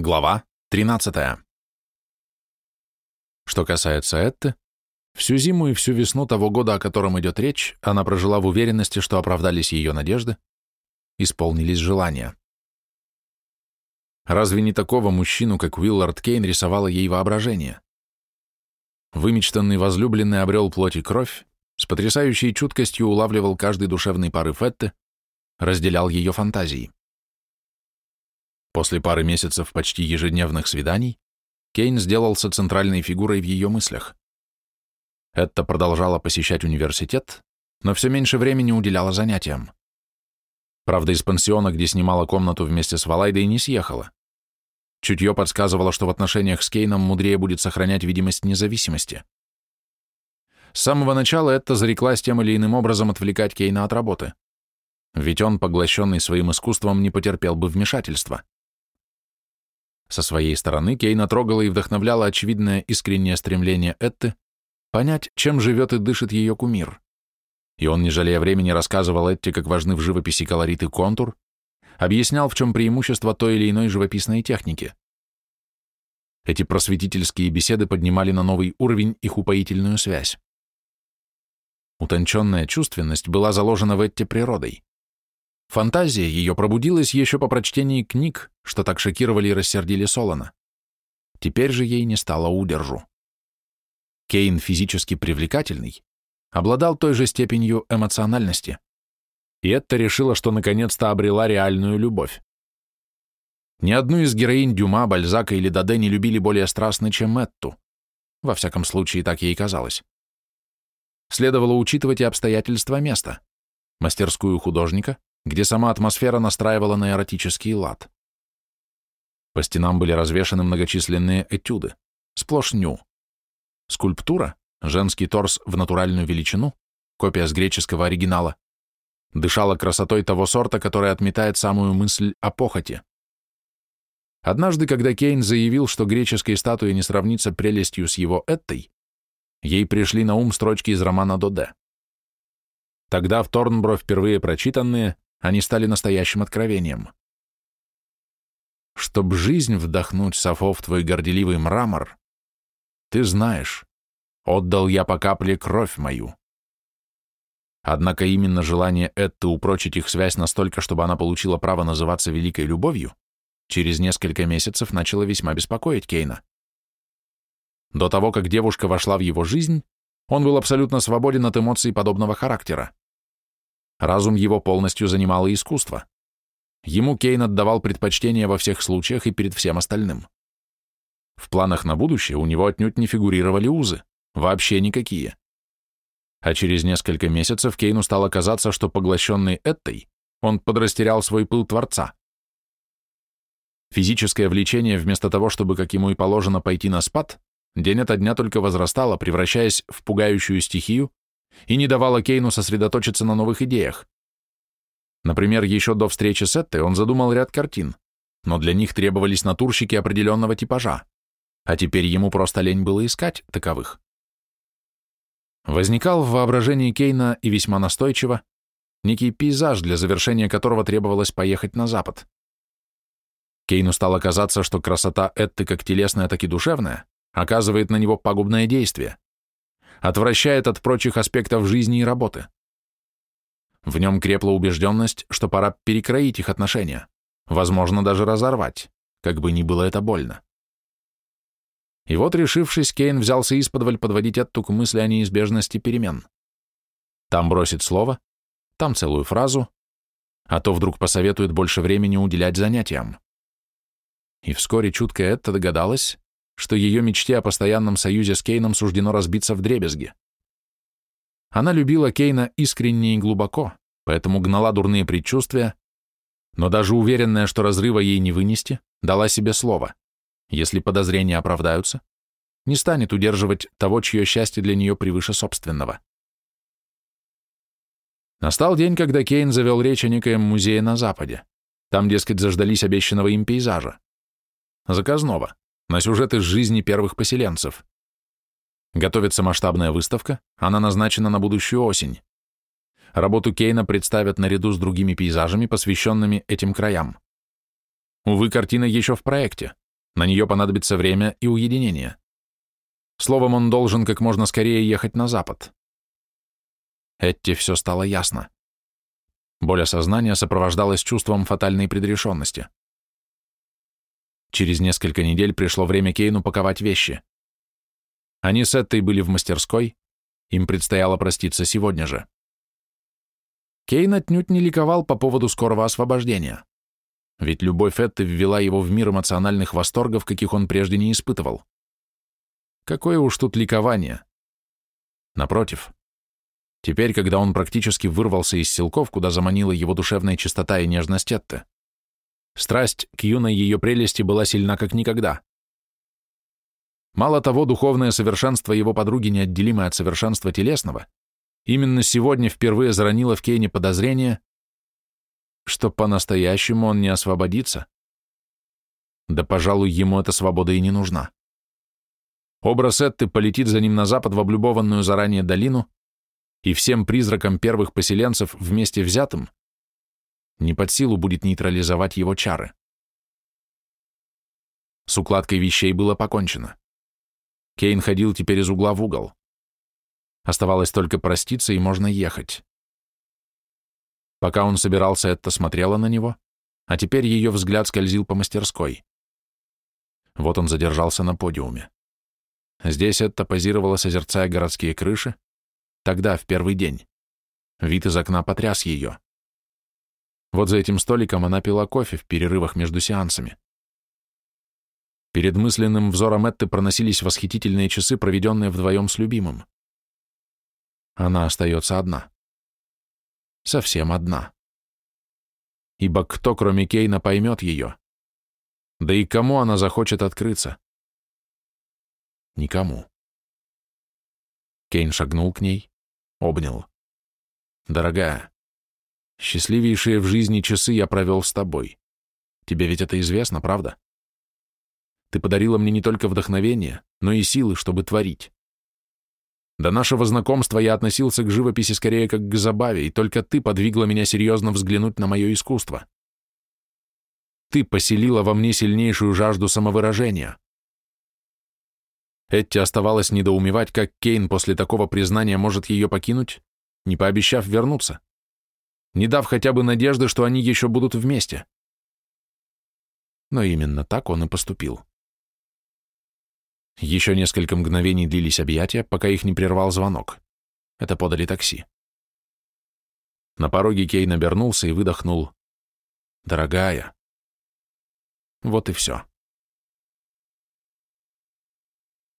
Глава 13. Что касается Этты, всю зиму и всю весну того года, о котором идет речь, она прожила в уверенности, что оправдались ее надежды, исполнились желания. Разве не такого мужчину, как Уиллард Кейн, рисовало ей воображение? Вымечтанный возлюбленный обрел плоть и кровь, с потрясающей чуткостью улавливал каждый душевный порыв Этты, разделял ее фантазии. После пары месяцев почти ежедневных свиданий Кейн сделался центральной фигурой в ее мыслях. Этта продолжала посещать университет, но все меньше времени уделяла занятиям. Правда, из пансиона, где снимала комнату вместе с Валайдой, не съехала. Чутье подсказывало, что в отношениях с Кейном мудрее будет сохранять видимость независимости. С самого начала Этта зареклась тем или иным образом отвлекать Кейна от работы. Ведь он, поглощенный своим искусством, не потерпел бы вмешательства. Со своей стороны Кейна трогала и вдохновляла очевидное искреннее стремление Этты понять, чем живет и дышит ее кумир. И он, не жалея времени, рассказывал Этте, как важны в живописи колорит и контур, объяснял, в чем преимущество той или иной живописной техники. Эти просветительские беседы поднимали на новый уровень их упоительную связь. Утонченная чувственность была заложена в Этте природой. Фантазия ее пробудилась еще по прочтении книг, что так шокировали и рассердили Солона. Теперь же ей не стало удержу. Кейн, физически привлекательный, обладал той же степенью эмоциональности. И это решила, что наконец-то обрела реальную любовь. Ни одну из героинь Дюма, Бальзака или Даде не любили более страстно, чем Этту. Во всяком случае, так ей казалось. Следовало учитывать и обстоятельства места. Мастерскую художника, где сама атмосфера настраивала на эротический лад. По стенам были развешаны многочисленные этюды, сплошь ню. Скульптура, женский торс в натуральную величину, копия с греческого оригинала, дышала красотой того сорта, который отметает самую мысль о похоти. Однажды, когда Кейн заявил, что греческой статуе не сравнится прелестью с его Эттой, ей пришли на ум строчки из романа Доде. Тогда в Торнбро впервые прочитанные они стали настоящим откровением. Чтоб жизнь вдохнуть, Сафо, в твой горделивый мрамор, ты знаешь, отдал я по капле кровь мою. Однако именно желание Этты упрочить их связь настолько, чтобы она получила право называться великой любовью, через несколько месяцев начало весьма беспокоить Кейна. До того, как девушка вошла в его жизнь, он был абсолютно свободен от эмоций подобного характера. Разум его полностью занимало искусство. Ему Кейн отдавал предпочтение во всех случаях и перед всем остальным. В планах на будущее у него отнюдь не фигурировали узы, вообще никакие. А через несколько месяцев Кейну стало казаться, что поглощенный Эттой, он подрастерял свой пыл Творца. Физическое влечение, вместо того, чтобы, как ему и положено, пойти на спад, день ото дня только возрастало, превращаясь в пугающую стихию, и не давала Кейну сосредоточиться на новых идеях. Например, еще до встречи с Эттой он задумал ряд картин, но для них требовались натурщики определенного типажа, а теперь ему просто лень было искать таковых. Возникал в воображении Кейна и весьма настойчиво некий пейзаж, для завершения которого требовалось поехать на запад. Кейну стало казаться, что красота Этты как телесная, так и душевная оказывает на него пагубное действие отвращает от прочих аспектов жизни и работы. В нем крепла убежденность, что пора перекроить их отношения, возможно, даже разорвать, как бы ни было это больно. И вот, решившись, Кейн взялся исподволь подводить Этту к мысли о неизбежности перемен. Там бросит слово, там целую фразу, а то вдруг посоветует больше времени уделять занятиям. И вскоре чуткая Этта догадалась, что ее мечте о постоянном союзе с Кейном суждено разбиться в дребезги. Она любила Кейна искренне и глубоко, поэтому гнала дурные предчувствия, но даже уверенная, что разрыва ей не вынести, дала себе слово. Если подозрения оправдаются, не станет удерживать того, чье счастье для нее превыше собственного. Настал день, когда Кейн завел речь о некоем музее на Западе. Там, дескать, заждались обещанного им пейзажа. Заказного на сюжет из жизни первых поселенцев. Готовится масштабная выставка, она назначена на будущую осень. Работу Кейна представят наряду с другими пейзажами, посвященными этим краям. Увы, картина еще в проекте, На нее понадобится время и уединение. Словом, он должен как можно скорее ехать на запад. Этти все стало ясно. Боль осознания сопровождалась чувством фатальной предрешенности. Через несколько недель пришло время Кейну паковать вещи. Они с Эттой были в мастерской, им предстояло проститься сегодня же. Кейн отнюдь не ликовал по поводу скорого освобождения. Ведь любовь Этты ввела его в мир эмоциональных восторгов, каких он прежде не испытывал. Какое уж тут ликование. Напротив, теперь, когда он практически вырвался из силков, куда заманила его душевная чистота и нежность Этты, страсть к юной ее прелести была сильна как никогда. Мало того, духовное совершенство его подруги, неотделимое от совершенства телесного, именно сегодня впервые заронило в Кейне подозрение, что по-настоящему он не освободится. Да, пожалуй, ему эта свобода и не нужна. Образ Этты полетит за ним на запад в облюбованную заранее долину, и всем призракам первых поселенцев вместе взятым не под силу будет нейтрализовать его чары. С укладкой вещей было покончено. Кейн ходил теперь из угла в угол. Оставалось только проститься, и можно ехать. Пока он собирался, это смотрела на него, а теперь ее взгляд скользил по мастерской. Вот он задержался на подиуме. Здесь это позировала, созерцая городские крыши, тогда, в первый день. Вид из окна потряс ее. Вот за этим столиком она пила кофе в перерывах между сеансами. Перед мысленным взором Этты проносились восхитительные часы, проведенные вдвоем с любимым. Она остается одна совсем одна. Ибо кто, кроме Кейна, поймет ее? Да и кому она захочет открыться? Никому. Кейн шагнул к ней, обнял. «Дорогая, счастливейшие в жизни часы я провел с тобой. Тебе ведь это известно, правда? Ты подарила мне не только вдохновение, но и силы, чтобы творить. До нашего знакомства я относился к живописи скорее как к забаве, и только ты подвигла меня серьезно взглянуть на мое искусство. Ты поселила во мне сильнейшую жажду самовыражения. Этти оставалось недоумевать, как Кейн после такого признания может ее покинуть, не пообещав вернуться, не дав хотя бы надежды, что они еще будут вместе. Но именно так он и поступил. Еще несколько мгновений длились объятия, пока их не прервал звонок. Это подали такси. На пороге Кейн обернулся и выдохнул. «Дорогая». Вот и все.